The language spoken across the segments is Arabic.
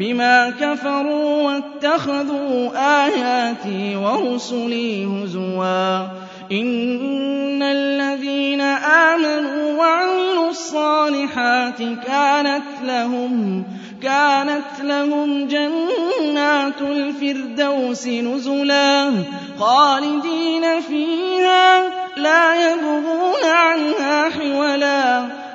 بما كفروا واتخذوا آياتي ورسلي هزوا. إن الذين آمنوا وعملوا الصالحات كانت لهم كانت لهم جنات الفردوس نزلا خالدين فيها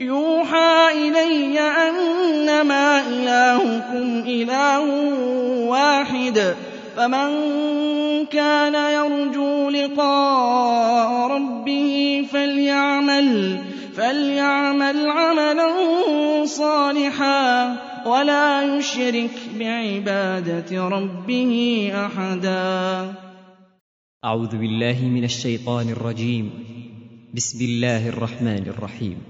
يوحى إلي أنما إلهكم إله واحد فمن كان يرجو لقاء ربه فليعمل فليعمل عملا صالحا ولا يشرك بعبادة ربه أحدا. أعوذ بالله من الشيطان الرجيم. بسم الله الرحمن الرحيم.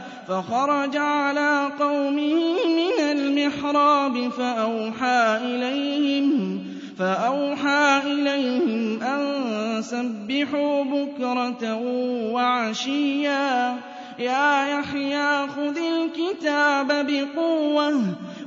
فخرج على قومه من المحراب فأوحى إليهم فأوحى إليهم أن سبحوا بكرة وعشيا. يا يحيى خذ الكتاب بقوة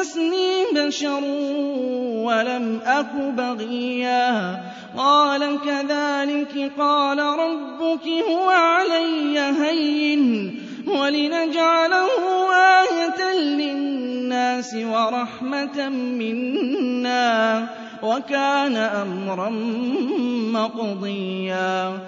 مسني بَشَرٌ وَلَمْ أَكُ بَغِيًّا قَالَ كَذَلِكِ قَالَ رَبُّكِ هُوَ عَلَيَّ هَيِّنٌ وَلِنَجْعَلَهُ آيَةً لِلنَّاسِ وَرَحْمَةً مِنَّا وَكَانَ أَمْرًا مَّقْضِيًّا